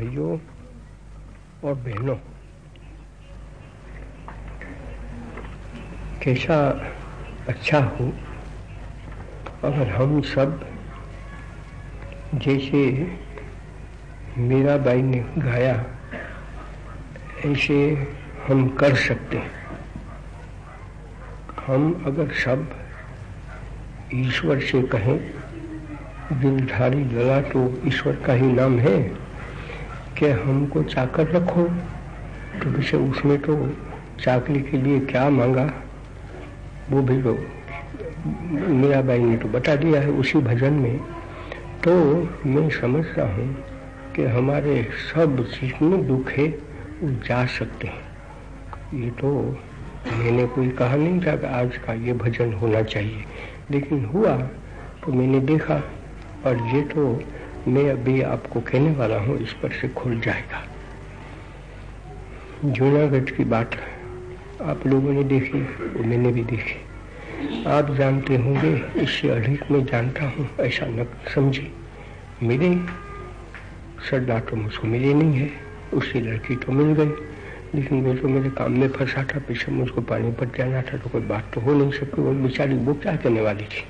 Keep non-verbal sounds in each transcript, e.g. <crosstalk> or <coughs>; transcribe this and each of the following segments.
भाइयों और बहनों, कैसा अच्छा हो अगर हम सब जैसे मीराबाई ने गाया, ऐसे हम कर सकते हैं। हम अगर सब ईश्वर से कहें, दिलधारी लला तो ईश्वर का ही नाम है। कि हमको चाकर रखो। तो जैसे उसमें तो चाकरी के लिए क्या मांगा? वो भी तो मीराबाई ने तो बता दिया है उसी भजन में। तो मैं समझता हूँ कि हमारे सब जितने दुख है, वो जा सकते हैं। ये तो मैंने कोई कहा नहीं था कि आज का ये भजन होना चाहिए। लेकिन हुआ तो मैंने देखा और ये तो मैं अभी आपको कहने वाला हूँ, इस पर से खुल जाएगा। जूनागढ़ की बात आप लोगों ने देखी, और मैंने भी देखी। आप जानते होंगे, इससे अधिक मैं जानता हूँ, ऐसा न समझे। मिले। सरदार तो मुझको मिले नहीं है। उसकी लड़की तो मिल गई। लेकिन वो तो मेरे काम में फंसा था, पीछे मुझको पानी पर जाना था तो कोई बात तो हो नहीं सकती वो बेचारी वो क्या करने वाली थी।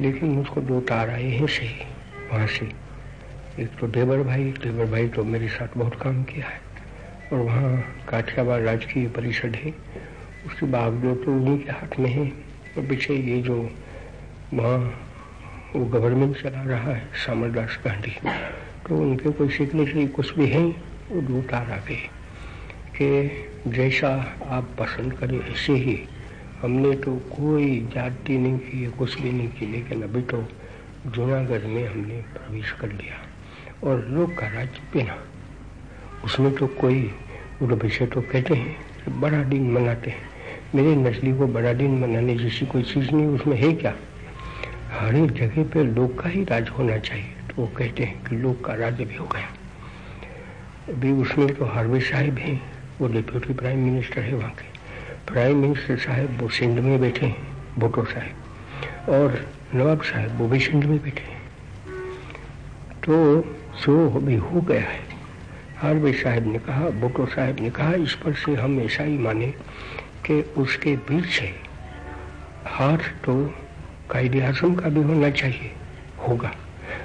लेकिन मुझको दो तार आए हैं, सही। वहाँ से एक तो देवर भाई देवर भाई तो मेरे साथ बहुत काम किया है। और वहाँ काठियावाड़ राजकीय परिषद है। उसकी बागडोर तो उन्हीं के हाथ में है। और पीछे ये जो वहाँ वो गवर्नमेंट चला रहा है, सामरदास गांधी तो उनके कोई सिग्नेचरी कुछ भी है? वो दो तार आ गए कि जैसा आप पसंद करें ऐसे ही। हमने तो कोई जाति नहीं की, कुछ भी नहीं की, लेकिन अभी तो जूनागढ़ में हमने प्रवेश कर लिया और लोग का राज्य पहना। उसमें तो कोई विषय तो कहते हैं, बड़ा दिन मनाते हैं। मेरे नजली को बड़ा दिन मनाने जैसी कोई चीज़ नहीं, उसमें है क्या? हर एक जगह पे लोग का ही राज होना चाहिए। तो वो कहते हैं कि लोग का राज्य भी हो गया। अभी उसमें तो हार्वे साहिब हैं, वो डिप्यूटी प्राइम मिनिस्टर है वहाँ के। प्राइम मिनिस्टर साहब वो सिंध में बैठे हैं, भुटो साहब। और नवाब साहब वो भी सिंध में बैठे हैं। तो जो भी हो गया है। हार्वे साहब ने कहा भुटो साहब ने कहा, इस पर से हम ऐसा ही माने कि उसके पीछे हाथ तो कायदे आज़म का भी होना चाहिए, होगा।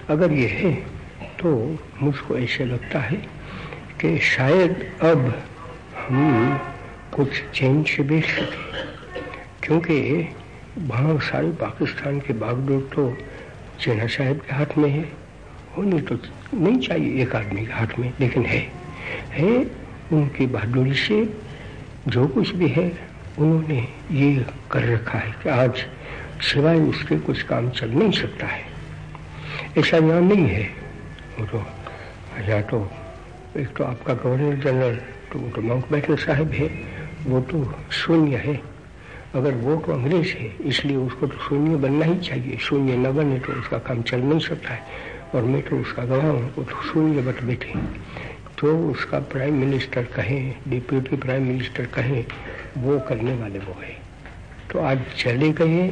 अगर ये है तो मुझको ऐसे लगता है कि शायद अब हम कुछ चेंज से बेच सके। क्योंकि वहाँ सारे पाकिस्तान के बागडोर तो चेना साहब के हाथ में है। होनी तो नहीं चाहिए एक आदमी के हाथ में, लेकिन है। है उनकी बहादुरी से जो कुछ भी है, उन्होंने ये कर रखा है कि आज सिवाय उसके कुछ काम चल नहीं सकता है। ऐसा यहाँ नहीं है। वो तो यहाँ तो एक तो आपका गवर्नर जनरल तो वो तो माउंट बैटन साहब है, वो तो शून्य है। अगर वो तो अंग्रेज़ है, इसलिए उसको तो शून्य बनना ही चाहिए। शून्य न बने तो उसका काम चल नहीं सकता है। और मैं तो उसका गवाह हूँ, वो तो शून्य बट बैठे। तो उसका प्राइम मिनिस्टर कहें डिप्यूटी प्राइम मिनिस्टर कहें, वो करने वाले वो है। तो आज चले गए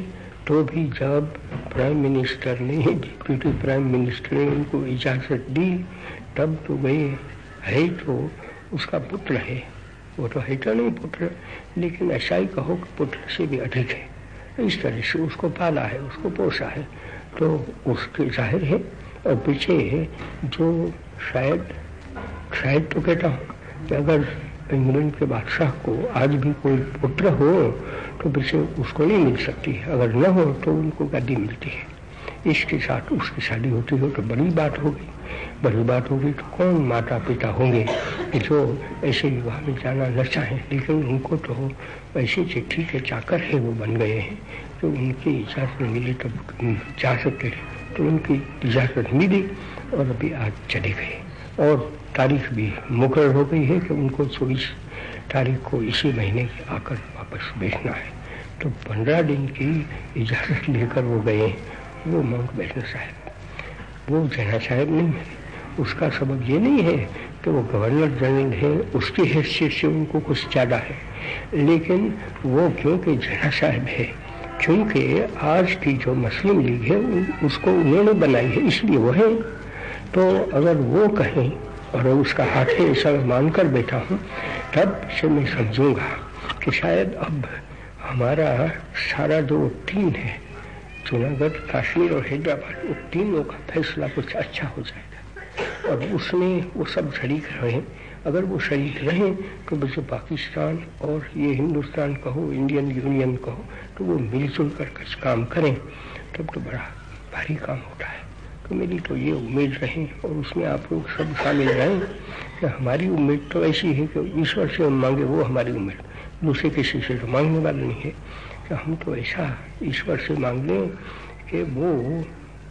तो भी जब प्राइम मिनिस्टर ने डिप्यूटी प्राइम मिनिस्टर ने उनको इजाज़त दी, तब तो गए। है तो उसका पुत्र है। वो तो है तो नहीं पुत्र, लेकिन ऐसा ही कहो कि पुत्र से भी अधिक है। इस तरह से उसको पाला है, उसको पोसा है तो उसके ज़ाहिर है और पीछे है जो शायद शायद तो कहता हूँ कि अगर इंग्लैंड के बादशाह को आज भी कोई पुत्र हो तो पीछे उसको नहीं मिल सकती अगर न हो तो उनको गद्दी मिलती है। इसके साथ उसकी शादी होती हो तो बड़ी बात होगी बड़ी बात होगी तो कौन माता पिता होंगे जो ऐसे विवाह में जाना न चाहें लेकिन उनको तो ऐसी चिट्ठी के चाकर है, वो बन गए हैं। तो उनकी इजाज़त मिली तो जा सकते थे। तो उनकी इजाज़त मिली और अभी आज चले गए। और तारीख भी मुकर हो गई है कि उनको चौबीस तारीख को इसी महीने आकर वापस बैठना है। तो पंद्रह दिन की इजाज़त लेकर वो गए वो माउंट बैठन साहब वो जना साहब नहीं है उसका सबब ये नहीं है कि वो गवर्नर जनरल है, उसकी हैसियत से उनको कुछ ज़्यादा है। लेकिन वो क्योंकि जना साहब है, क्योंकि आज की जो मुस्लिम लीग है उसको उन्होंने बनाई है, इसलिए वो है। तो अगर वो कहें, और उसका हाथ है ऐसा मानकर बैठा हूँ, तब से मैं समझूँगा कि शायद अब हमारा सारा जो टीम है, जूनागढ़, कश्मीर और हैदराबाद वो तीनों का फैसला कुछ अच्छा हो जाएगा और उसमें वो सब शरीक रहे। अगर वो शरीक रहें तो बस पाकिस्तान और ये हिंदुस्तान कहो, इंडियन यूनियन कहो तो वो मिलजुल कर कुछ काम करें। तब तो बड़ा भारी काम होता है। तो मेरी तो ये उम्मीद रहे और उसमें आप लोग सब शामिल रहें कि हमारी उम्मीद तो ऐसी है कि ईश्वर से हम मांगे, वो हमारी उम्मीद। दूसरे किसी से तो मांगने वाला नहीं है। कि हम तो ऐसा ईश्वर से मांग लें कि वो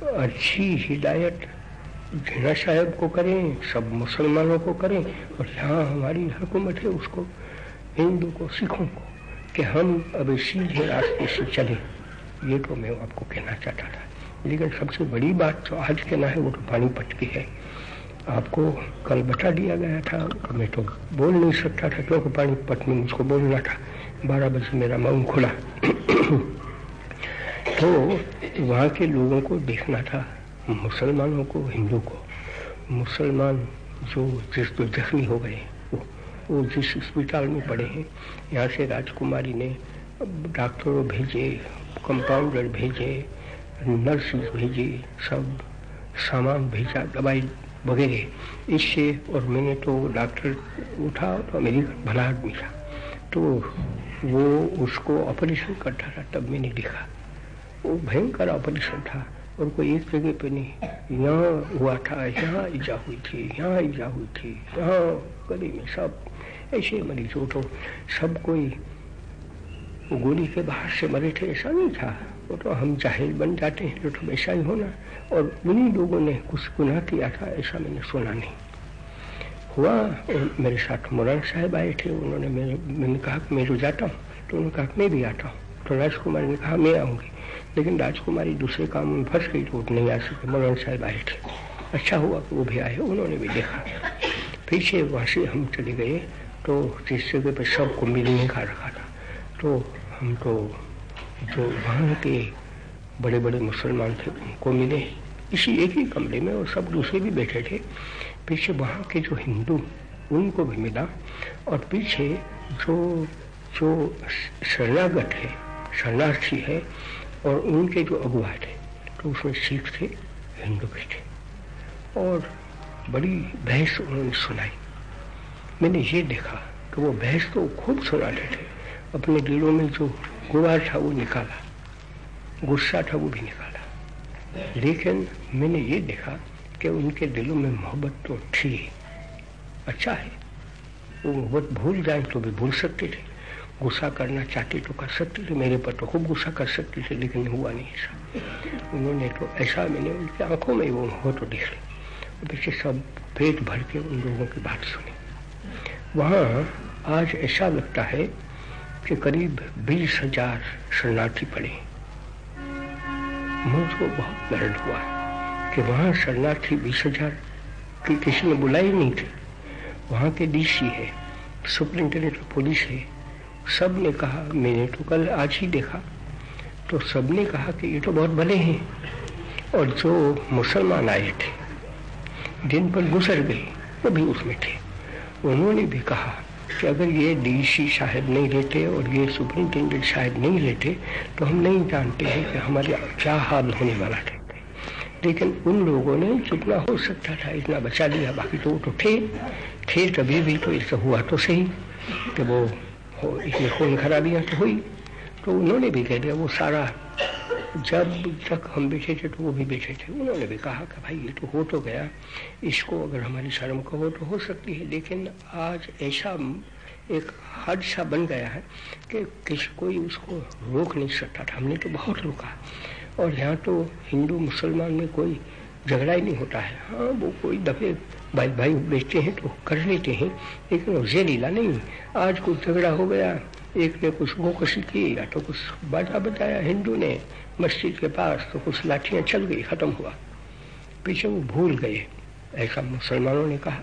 अच्छी हिदायत जिना साहब को करें, सब मुसलमानों को करें, और जहाँ हमारी हुकूमत है उसको, हिंदू को, सिखों को, कि हम अब सीधे रास्ते से चलें। ये तो मैं आपको कहना चाहता था। लेकिन सबसे बड़ी बात जो आज कहना है, वो तो पानीपत की है। आपको कल बता दिया गया था तो मैं तो बोल नहीं सकता था, क्योंकि पानीपत में मुझको बोलना था। बारह बजे मेरा मुँह खुला। <coughs> तो वहाँ के लोगों को देखना था। मुसलमानों को, हिंदू को, मुसलमान जो जिस तो जख्मी हो गए वो वो जिस अस्पताल में पड़े हैं, यहाँ से राजकुमारी ने डॉक्टरों भेजे कंपाउंडर भेजे नर्सिस भेजी, सब सामान भेजा, दवाई वगैरह। इससे और मैंने तो डॉक्टर उठा तो अमेरिकन भला आदमी था। तो वो उसको ऑपरेशन करता था, तब मैंने देखा वो भयंकर ऑपरेशन था। और कोई एक जगह पे नहीं। यहाँ हुआ था, यहाँ ईजा हुई थी, यहाँ ईजा हुई थी, यहाँ गली में सब ऐसे मरीज़ हो तो सब कोई गोली के बाहर से मरे थे, ऐसा नहीं था। वो तो हम जाहिल बन जाते हैं तो ऐसा ही होना। और उन्हीं लोगों ने कुछ गुनाह किया था, ऐसा मैंने सुना नहीं। हुआ और मेरे साथ मुरान साहब आए थे, उन्होंने मेरे, मैंने कहा कि मैं तो जाता हूँ तो उन्होंने कहा मैं भी आता हूँ। तो राजकुमारी ने कहा, मैं आऊँगी। लेकिन राजकुमारी दूसरे काम में फंस गई तो नहीं आ सके मौलाना साहब आए थे। अच्छा हुआ कि वो भी आए, उन्होंने भी देखा। पीछे वहाँ से हम चले गए तो जिस जगह पर सबको मिलने का रखा था तो हम तो जो वहाँ के बड़े बड़े मुसलमान थे, उनको मिले। इसी एक ही कमरे में और सब दूसरे भी बैठे थे। पीछे वहाँ के जो हिंदू, उनको भी मिला। और पीछे जो जो शरणागत है, शरणार्थी है और उनके जो अगुआ थे तो उसमें सिख थे, हिंदू भी थे। और बड़ी बहस उन्होंने सुनाई। मैंने ये देखा कि वो बहस तो खूब सुनाते थे। अपने दिलों में जो गुवार था, वो निकाला। गुस्सा था, वो भी निकाला। लेकिन मैंने ये देखा कि उनके दिलों में मोहब्बत तो थी। अच्छा है। वो मोहब्बत भूल जाए तो भी भूल सकते थे। गुस्सा करना चाहती तो कर सकते थे, मेरे पर तो खूब गुस्सा कर सकते थे, लेकिन हुआ नहीं ऐसा। उन्होंने तो ऐसा मैंने उनकी आँखों में वो हो तो देख ली। पीछे सब पेट भर के उन लोगों की बात सुनी। वहाँ आज ऐसा लगता है कि करीब बीस हज़ार शरणार्थी पड़े मुझको बहुत दर्द हुआ कि वहाँ शरणार्थी बीस हज़ार की किसी ने बुलाई नहीं थी। वहाँ के डीसी है, सुपरिंटेंडेंट ऑफ़ पुलिस है सबने कहा, मैंने तो कल आज ही देखा। तो सबने कहा कि ये तो बहुत भले हैं। और जो मुसलमान आए थे, दिन पर गुजर गए, वो भी उसमें थे। उन्होंने भी कहा कि अगर ये डीसी साहब नहीं रहते और ये सुप्रिंटेंडेंट साहब नहीं रहते तो हम नहीं जानते हैं कि हमारे क्या हाल होने वाला था लेकिन उन लोगों ने जितना हो सकता था, इतना बचा लिया। बाकी तो वो तो थे। थे तभी भी तो ऐसा हुआ तो सही कि वो हो इसमें खून खराबियाँ तो हुई। तो उन्होंने भी कह दिया, वो सारा जब तक हम बैठे थे तो वो भी बैठे थे। उन्होंने भी कहा कि भाई, ये तो हो तो गया। इसको अगर हमारी शर्म कहो तो हो सकती है, लेकिन आज ऐसा एक हादसा बन गया है कि किसी कोई उसको रोक नहीं सकता था। हमने तो बहुत रोका। और यहाँ तो हिंदू मुसलमान में कोई झगड़ा ही नहीं होता है। हाँ वो कोई दफे भाई भाई बेचते हैं तो कर लेते हैं, लेकिन वो जेलीला नहीं। आज कुछ झगड़ा हो गया, एक ने कुछ गोकशी की, या तो कुछ बाजा बताया हिंदू ने, मस्जिद के पास तो कुछ लाठियाँ चल गई, ख़त्म हुआ। पीछे वो भूल गए, ऐसा मुसलमानों ने कहा।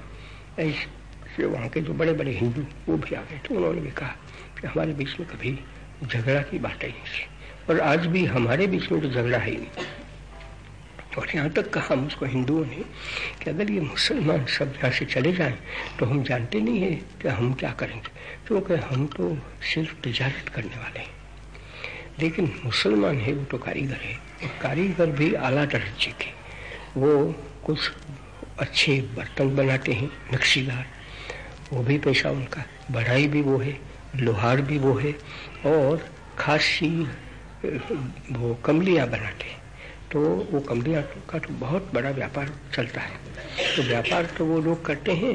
ऐसे वहाँ के जो बड़े बड़े हिंदू, वो भी आ गए। तो उन्होंने भी कहा कि हमारे बीच में कभी झगड़ा की बात ही नहीं और आज भी हमारे बीच में तो झगड़ा है ही नहीं। और यहाँ तक कहा मुझको हिंदुओं ने कि अगर ये मुसलमान सब यहाँ से चले जाएँ तो हम जानते नहीं है कि हम क्या करेंगे। क्योंकि हम तो सिर्फ़ तजारत करने वाले हैं। लेकिन मुसलमान है, वो तो कारीगर है। और कारीगर भी आला दर्जे के। वो कुछ अच्छे बर्तन बनाते हैं, नक्शीदार। वो भी पेशा उनका। बढ़ाई भी वो है, लोहार भी वो है। और खासी वो कमलियाँ बनाते हैं। तो वो कमलियाँ का तो बहुत बड़ा व्यापार चलता है। तो व्यापार तो वो लोग करते हैं।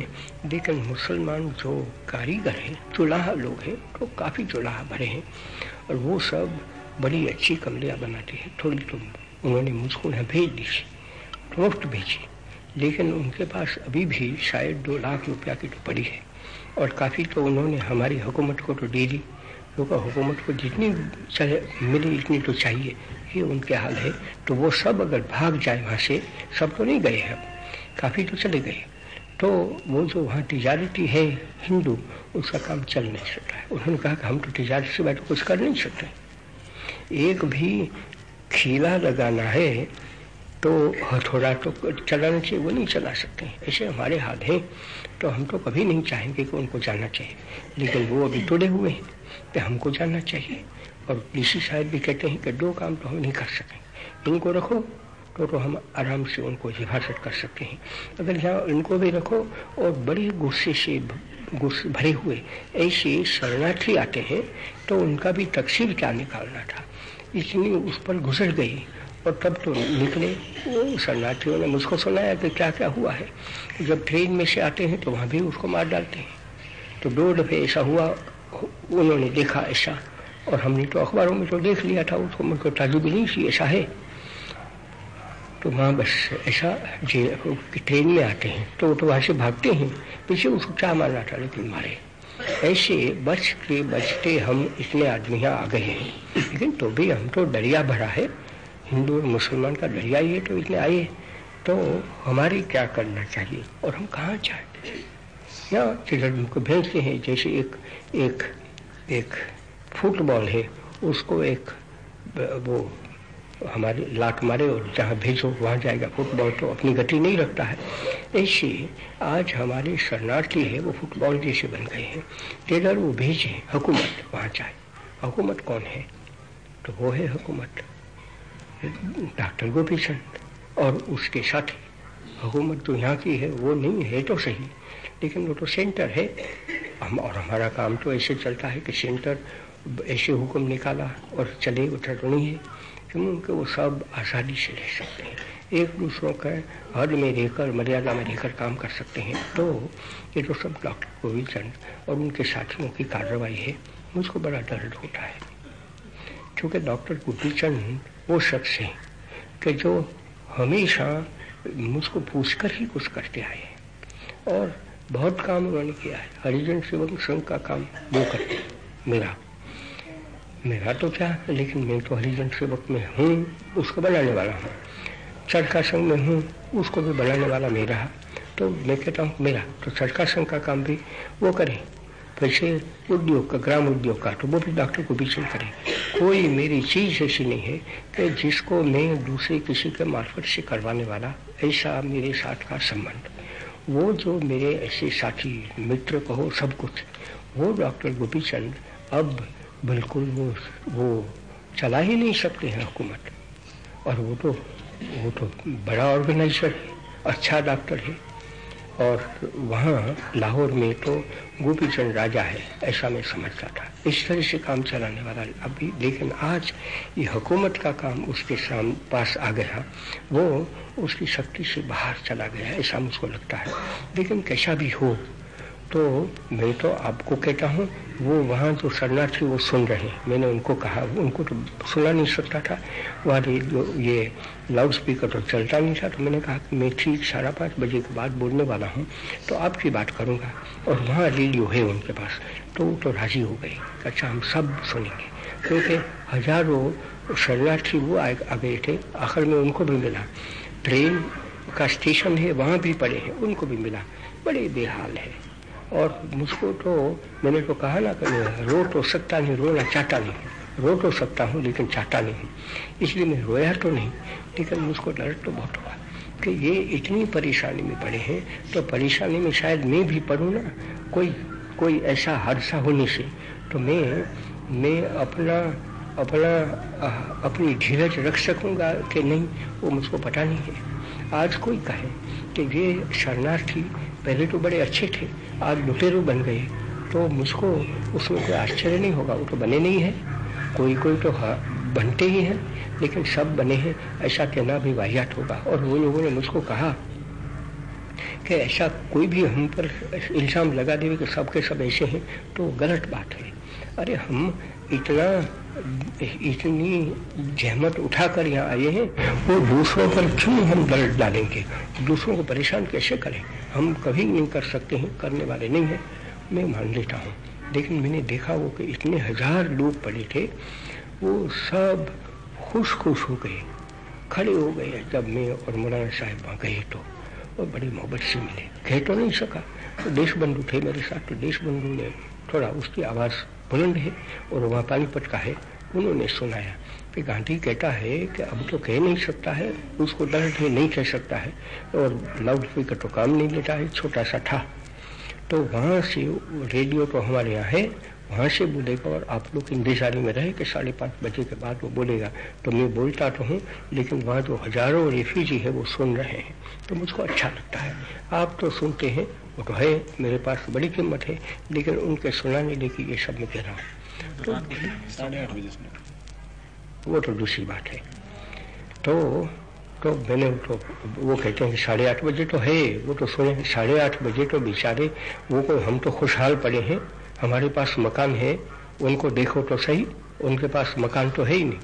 लेकिन मुसलमान जो कारीगर हैं, चूल्हा लोग हैं तो काफ़ी चूल्हा भरे हैं और वो सब बड़ी अच्छी कमलियाँ बनाते हैं। थोड़ी तो उन्होंने मुझको यहाँ भेज दी मुफ़्त भेजी। लेकिन उनके पास अभी भी शायद दो लाख रुपया की तो पड़ी है। और काफ़ी तो उन्होंने हमारी हुकूमत को तो दे दी। क्योंकि हुकूमत को जितनी मिली इतनी तो चाहिए, ये उनके हाल है। तो वो सब अगर भाग जाए वहाँ से, सब तो नहीं गए हैं। काफ़ी तो चले गए। तो वो जो वहाँ तिजारती है, हिंदू, उसका काम चल नहीं सकता है। उन्होंने कहा कि हम तो तिजारत से बैठ कुछ कर नहीं सकते। एक भी खीला लगाना है तो हथौड़ा तो चलाना चाहिए, वो नहीं चला सकते। ऐसे हमारे हाल हैं तो हम तो कभी नहीं चाहेंगे कि उनको जाना चाहिए। लेकिन वो अभी तुड़े हुए हैं। तो हमको जानना चाहिए। और ऋषि साहब भी कहते हैं कि दो काम तो हम नहीं कर सकें। इनको रखो तो तो हम आराम से उनको हिफाजत कर सकते हैं। अगर यहाँ इनको भी रखो और बड़े गुस्से से, गुस्से भरे हुए ऐसे शरणार्थी आते हैं तो उनका भी तकसीर क्या निकालना था? इसलिए उस पर गुजर गई और तब तो निकले। वो शरणार्थियों ने मुझको सुनाया कि क्या क्या हुआ है। जब ट्रेन में से आते हैं तो वहाँ भी उसको मार डालते हैं। तो दो दफे ऐसा हुआ उन्होंने देखा ऐसा, और हमने तो अखबारों में तो देख लिया था उसको मुझको ताजुब नहीं थी, ऐसा है। तो वहाँ बस ऐसा जे ट्रेन में आते हैं तो वो तो वहाँ से भागते हैं पीछे उसको क्या मारना था, लेकिन मारे। ऐसे बच के बचते हम इतने आदमी यहाँ आ गए हैं। लेकिन तो भी हम तो दरिया भरा है। हिंदू और मुसलमान का दरिया ही है तो इतने आए तो हमारे क्या करना चाहिए, और हम कहाँ जाए? या चिल्ड्रन उनको भेजते हैं, जैसे एक एक एक फुटबॉल है, उसको एक, वो हमारे, लात मारे और जहाँ भेजो, वहाँ जाएगा फुटबॉल तो अपनी गति नहीं रखता है। ऐसे आज हमारे शरणार्थी है, वो फुटबॉल जैसे बन गए हैं। टेलर वो भेजे, हुकूमत वहाँ जाए। हुकूमत कौन है? तो वो है हुकूमत। डॉक्टर गोपी चंद और उसके साथ। हुकूमत तो यहाँ की है, वो नहीं है तो सही। लेकिन वो तो सेंटर है। हम और हमारा काम तो ऐसे चलता है कि सेंटर ऐसे हुक्म निकाला और चले उतर तो नहीं है। क्योंकि वो सब आज़ादी से रह सकते हैं। एक दूसरों का हद में रहकर, मर्यादा में रहकर काम कर सकते हैं। तो ये तो सब डॉक्टर गोविंद चंद और उनके साथियों की कार्रवाई है। मुझको बड़ा दर्द होता है। क्योंकि डॉक्टर गोपी चंद वो शख्स हैं कि जो हमेशा मुझको पूछकर ही कुछ करते आए और बहुत काम उन्होंने किया है। हरिजन सेवक संघ का काम वो करते मेरा मेरा तो क्या लेकिन मैं तो हरिजन सेवक में हूँ, उसको बनाने वाला हूँ। चरखा संघ में हूँ, उसको भी बनाने वाला मेरा तो मैं कहता हूँ, मेरा तो चरखा संघ का काम भी वो करें। वैसे उद्योग का, ग्राम उद्योग का तो वो भी डॉक्टर को चल करें। कोई मेरी चीज़ ऐसी नहीं है कि जिसको मैं दूसरे किसी के मार्फत से करवाने वाला, ऐसा मेरे साथ का संबंध। वो जो मेरे ऐसे साथी, मित्र कहो, सब कुछ, वो डॉक्टर गोपी चंद अब बिल्कुल वो वो चला ही नहीं सकते हैं हुकूमत। और वो तो वो तो बड़ा ऑर्गेनाइजर है अच्छा डॉक्टर है। और वहाँ लाहौर में तो गोपी चंद राजा है, ऐसा मैं समझता था। इस तरह से काम चलाने वाला अभी लेकिन आज ये हुकूमत का काम उसके साम, पास आ गया। वो उसकी शक्ति से बाहर चला गया, ऐसा मुझको लगता है। लेकिन कैसा भी हो तो मैं तो आपको कहता हूँ, वो वहाँ जो शरणार्थी वो सुन रहे हैं। मैंने उनको कहा, उनको तो सुना नहीं सकता था। वहाँ जो ये लाउड स्पीकर तो चलता नहीं था तो मैंने कहा कि मैं ठीक साढ़े पाँच बजे के बाद बोलने वाला हूँ तो आपकी बात करूँगा। और वहाँ रेडियो है उनके पास तो वो तो राज़ी हो गई अच्छा हम सब सुनेंगे। क्योंकि हज़ारों शरणार्थी वो आ गए थे, आखिर में उनको भी मिला। ट्रेन का स्टेशन है, वहाँ भी पड़े हैं, उनको भी मिला। बड़े बेहाल है। और मुझको तो मैंने तो कहा ना कि रो तो सकता नहीं, रोना चाहता नहीं रो तो सकता हूँ, लेकिन चाहता नहीं इसलिए मैं रोया तो नहीं, लेकिन मुझको डर तो बहुत हुआ कि ये इतनी परेशानी में पड़े हैं तो परेशानी में शायद मैं भी पढ़ूँ ना, कोई कोई ऐसा हादसा होने से। तो मैं मैं अपना अपना अपनी धीरज रख सकूँगा कि नहीं, वो मुझको पता नहीं है। आज कोई कहे कि ये शरणार्थी पहले तो बड़े अच्छे थे, आज लुटेरू बन गए। तो मुझको उसमें कोई आश्चर्य नहीं होगा, वो तो बने नहीं है। कोई कोई तो बनते ही हैं, लेकिन सब बने हैं, ऐसा कहना भी वाहियात होगा। और वो लोगों ने मुझको कहा कि ऐसा कोई भी हम पर इल्ज़ाम लगा दे कि सबके सब ऐसे हैं तो गलत बात है। अरे हम इतना इतनी जहमत उठाकर यहाँ आए हैं, वो दूसरों पर क्यों हम दर्द डालेंगे? दूसरों को परेशान कैसे करें? हम कभी नहीं कर सकते हैं, करने वाले नहीं हैं। मैं मान लेता हूँ, लेकिन मैंने देखा वो कि इतने हज़ार लोग पड़े थे, वो सब खुश खुश हो गए, खड़े हो गए। जब मैं और मौलाना साहब वहाँ गए तो और बड़ी मोहब्बत से मिले। कह तो नहीं सका तो देश बंधु थे मेरे साथ तो देश बंधु ने थोड़ा उसकी आवाज़ बुलंद है और वहाँ पानीपत का है। उन्होंने सुनाया कि गांधी कहता है कि अब तो कह नहीं सकता है, उसको दर्द है, नहीं कह सकता है। और लाउड स्पीकर तो काम नहीं लेता है, छोटा सा था। तो वहाँ से रेडियो तो हमारे यहाँ है, वहाँ से बोलेगा और आप लोग इंतजारी में रहे कि साढ़े पाँच बजे के बाद वो बोलेगा। तो मैं बोलता तो हूँ, लेकिन वहाँ जो हज़ारों रेफ्यूजी है, वो सुन रहे हैं। तो मुझको अच्छा लगता है। आप तो सुनते हैं तो है मेरे पास बड़ी कीमत है लेकिन उनके सुनाने लेके ये सब मैं कह रहा हूँ। तो वो तो दूसरी बात है। तो तो मैंने तो वो कहते हैं कि साढ़े आठ बजे तो है वो तो सुने साढ़े आठ बजे तो बेचारे वो कोई हम तो खुशहाल पड़े हैं। हमारे पास मकान है उनको देखो तो सही उनके पास मकान तो है ही नहीं।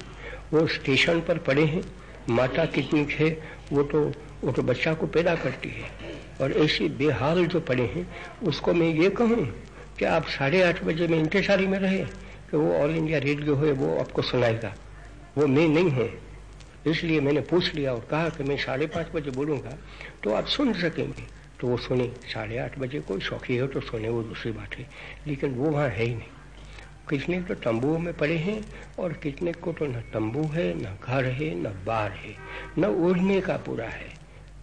वो स्टेशन पर पड़े हैं माता कितनी है वो तो वो तो बच्चा को पैदा करती है। और ऐसी बेहाल जो पड़े हैं, उसको मैं ये कहूँ कि आप साढ़े आठ बजे में इंतजारी में रहे कि वो ऑल इंडिया रेडियो है, वो आपको सुनाएगा। वो मैं नहीं हूँ। इसलिए मैंने पूछ लिया और कहा कि मैं साढ़े पाँच बजे बोलूँगा तो आप सुन सकेंगे। तो वो सुने, साढ़े आठ बजे कोई शौकी हो तो सुने, वो दूसरी बात है। लेकिन वो वहाँ है ही नहीं। कितने तो तंबुओं में पड़े हैं और कितने को तो न तंबू है, न घर है, न बार है, न उड़ने का पूरा है।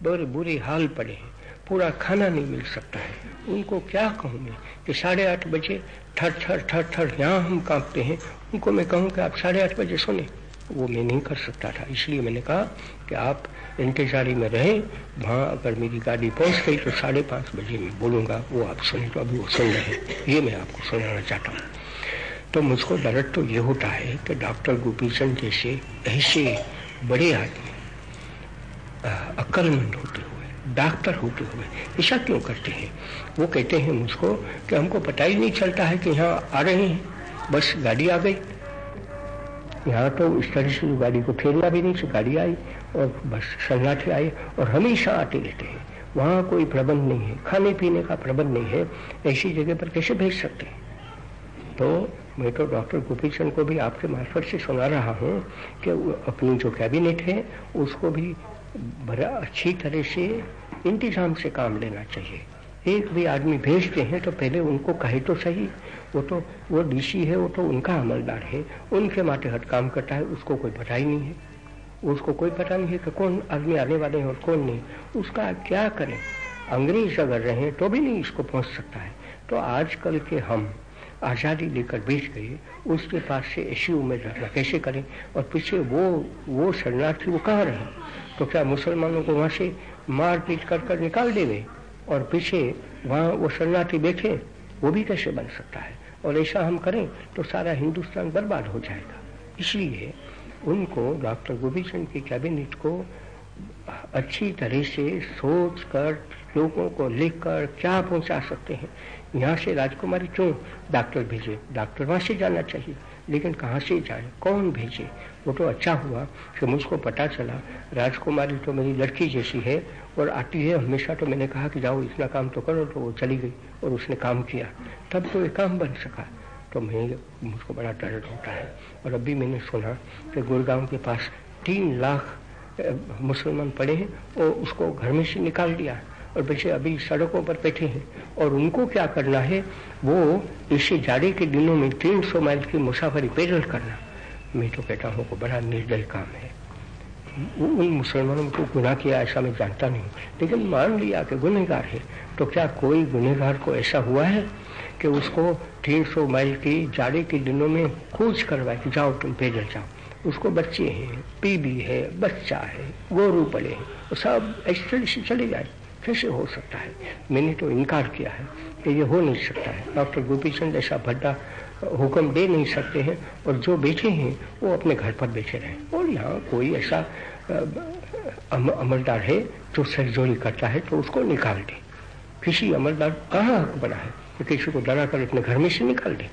बड़े बुरे हाल पड़े हैं। पूरा खाना नहीं मिल सकता है। उनको क्या कहूँ मैं कि साढ़े आठ बजे थर थर थर थर यहाँ हम कांपते हैं। उनको मैं कहूँ कि आप साढ़े आठ बजे सोने। वो मैं नहीं कर सकता था। इसलिए मैंने कहा कि आप इंतजारी में रहें। वहाँ अगर मेरी गाड़ी पहुँच गई तो साढ़े पाँच बजे मैं बोलूँगा, वो आप सुने तो अभी वो सुन रहे ये मैं आपको सुनाना चाहता हूँ। तो मुझको दर्द तो ये होता है कि डॉक्टर गोपी चंद जैसे ऐसे बड़े आदमी अक्लमंद होते डॉक्टर होते हुए ऐसा क्यों करते हैं? वो कहते हैं मुझको कि हमको पता ही नहीं चलता है कि यहाँ आ रहे हैं। बस गाड़ी आ गई। यहाँ तो इस तरह से गाड़ी को फेरना भी नहीं से गाड़ी आई और बस शरणार्थी आए और हमेशा आते रहते हैं। वहाँ कोई प्रबंध नहीं है। खाने पीने का प्रबंध नहीं है। ऐसी जगह पर कैसे भेज सकते हैं? तो मैं तो डॉक्टर गोपी को भी आपके मार्फत से सुना रहा हूँ कि अपनी जो कैबिनेट है, उसको भी बड़ा अच्छी तरह से इंतज़ाम से काम लेना चाहिए। एक भी आदमी भेजते हैं तो पहले उनको कहे तो सही। वो तो वो डीसी है, वो तो उनका अमलदार है। उनके माथे हट काम करता है, उसको कोई पता ही नहीं है। उसको कोई पता नहीं है कि कौन आदमी आने वाले हैं और कौन नहीं। उसका क्या करें? अंग्रेज़ अगर रहे तो भी नहीं इसको पहुँच सकता है। तो आजकल के हम आज़ादी लेकर बेच गए, उसके पास से ऐसी उम्मीद कैसे करें? और पीछे वो वो शरणार्थी वो कहाँ रहे? तो क्या मुसलमानों को वहाँ से मार पीट कर कर निकाल देवे और पीछे वहाँ वो शरणार्थी बैठे वो भी कैसे बन सकता है? और ऐसा हम करें तो सारा हिंदुस्तान बर्बाद हो जाएगा। इसलिए उनको डॉक्टर गोविंद सिंह की कैबिनेट को अच्छी तरह से सोच कर लोगों को लिखकर क्या पहुँचा सकते हैं? यहाँ से राजकुमारी क्यों डॉक्टर भेजे? डॉक्टर वहाँ से जाना चाहिए। लेकिन कहाँ से जाए? कौन भेजे? वो तो अच्छा हुआ कि मुझको पता चला, राजकुमारी तो मेरी लड़की जैसी है और आती है। हमेशा तो मैंने कहा कि जाओ, इतना काम तो करो तो वो चली गई और उसने काम किया। तब तो ये काम बन सका। तो मैं, मुझको बड़ा दर्द होता है। और अभी मैंने सुना कि गुड़गांव के पास तीन लाख मुसलमान पड़े हैं और उसको घर में से निकाल दिया। और बच्चे अभी सड़कों पर बैठे हैं। और उनको क्या करना है, वो इसे जाड़े के दिनों में तीन सौ माइल की मुसाफरी पैदल करना। मैं तो कहता हूँ बड़ा निर्दय काम है। उन मुसलमानों को गुनाह किया ऐसा मैं जानता नहीं लेकिन मान लिया कि गुनहगार है तो क्या कोई गुनहगार को ऐसा हुआ है कि उसको 300 माइल की जाड़े के दिनों में कूच करवाए कि जाओ तुम पैदल जाओ? उसको बच्चे हैं, बीबी है, बच्चा है, गोरू पड़े हैं सब ऐसे चले जाए। कैसे हो सकता है। मैंने तो इनकार किया है कि ये हो नहीं सकता है। डॉक्टर गोपी चंद ऐसा भड्डा हुक्म दे नहीं सकते हैं और जो बेचे हैं, वो अपने घर पर बेचे रहे। और यहाँ कोई ऐसा अमलदार है जो सरजोरी करता है तो उसको निकाल दे। किसी अमलदार कहाँ हक बना है कि किसी को डरा कर अपने घर में से निकाल दे?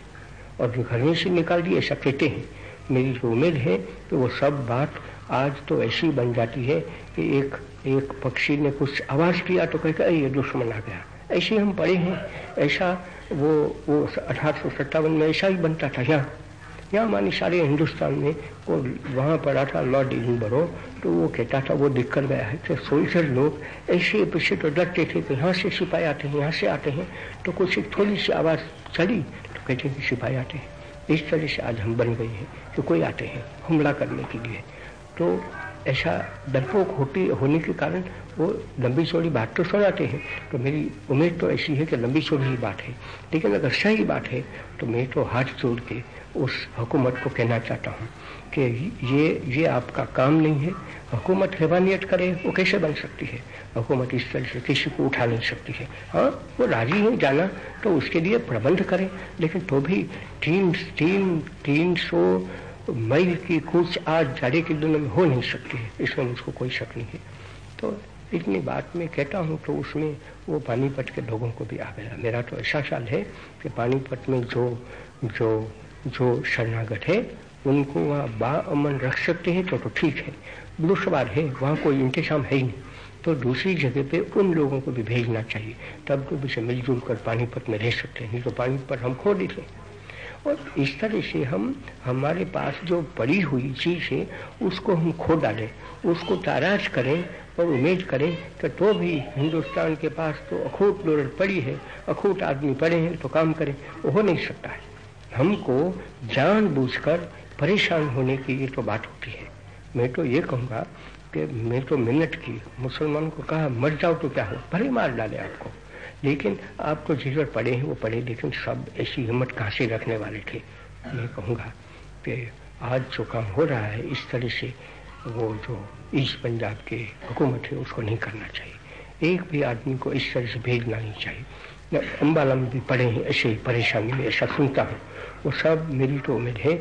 और जो घर में से निकाल दिए, ऐसा कहते हैं, मेरी जो उम्मीद है कि वो सब बात आज तो ऐसी बन जाती है कि एक एक पक्षी ने कुछ आवाज़ किया तो कहकर ये दुश्मन आ गया। ऐसे हम पढ़े हैं। ऐसा वो वो अठारह में ऐसा ही बनता था यहाँ। यहाँ मानी सारे हिंदुस्तान में वो वहाँ पढ़ा था, लॉर्ड बरो तो वो कहता था, वो दिक्कत गया है। कि सोल्जर लोग ऐसे पीछे तो डरते थे कि यहाँ से सिपाही आते हैं, यहाँ से आते हैं। तो कुछ थोड़ी सी आवाज़ चली तो कहते हैं कि सिपाही आते हैं। इस तरह से आज हम बन गए हैं कि कोई आते हैं हमला करने के लिए। तो ऐसा डरपोक होती, होने के कारण वो लंबी चौड़ी बात तो सुनाते हैं। तो मेरी उम्मीद तो ऐसी है कि लंबी चौड़ी ही बात है। लेकिन अगर सही बात है तो मैं तो हाथ जोड़ के उस हुकूमत को कहना चाहता हूँ कि ये ये आपका काम नहीं है। हुकूमत हैवानियत करे, वो कैसे बन सकती है? हुकूमत इस तरह से किसी को उठा नहीं सकती है। हाँ वो राज़ी है जाना तो उसके लिए प्रबंध करें। लेकिन तो भी तीन तीन तीन सौ मई की कुछ आज जाड़े के दिनों में हो नहीं सकती है। इसमें मुझको कोई शक नहीं है। तो इतनी बात मैं कहता हूँ तो उसमें वो पानीपत के लोगों को भी आ गया। मेरा तो ऐसा ख्याल है कि पानीपत में जो जो जो शरणागत है, उनको वहाँ बाअमन रख सकते हैं तो तो ठीक है। दुश्वार है, वहाँ कोई इंतज़ाम है ही नहीं। तो दूसरी जगह पे उन लोगों को भी भेजना चाहिए। तब तो भी मिलजुल कर पानीपत में रह सकते हैं। नहीं तो पानीपत हम खो देते और इस तरह से हम, हमारे पास जो पड़ी हुई चीज़ है, उसको हम खो डालें, उसको ताराज करें और उम्मीद करें कि तो भी हिंदुस्तान के पास तो अखूट दौलत पड़ी है, अखूट आदमी पड़े हैं तो काम करें। वो हो नहीं सकता है। हमको जानबूझकर परेशान होने की ये तो बात होती है। मैं तो ये कहूँगा कि मैं तो मिन्नत की, मुसलमान को कहा, मर जाओ तो क्या हो? भले मार डाले आपको। लेकिन आपको जिधर पढ़े हैं, वो पढ़े लेकिन सब ऐसी हिम्मत कहाँ से रखने वाले थे। मैं कहूँगा कि आज जो काम हो रहा है, इस तरह से वो जो ईस्ट पंजाब के हुकूमत है, उसको नहीं करना चाहिए। एक भी आदमी को इस तरह से भेजना नहीं चाहिए। अम्बाला में भी पढ़े हैं, ऐसे परेशानी में, ऐसा सुनता हूँ। वो सब मेरी तो उम्मीद है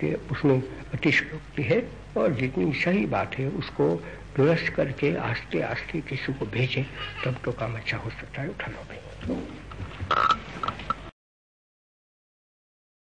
कि उसमें अतिशयोक्ति है और जितनी सही बात है, उसको तुरस्त करके आस्ते आस्ते किसी को भेजे, तब तो काम अच्छा हो सकता है, उठाना भाई।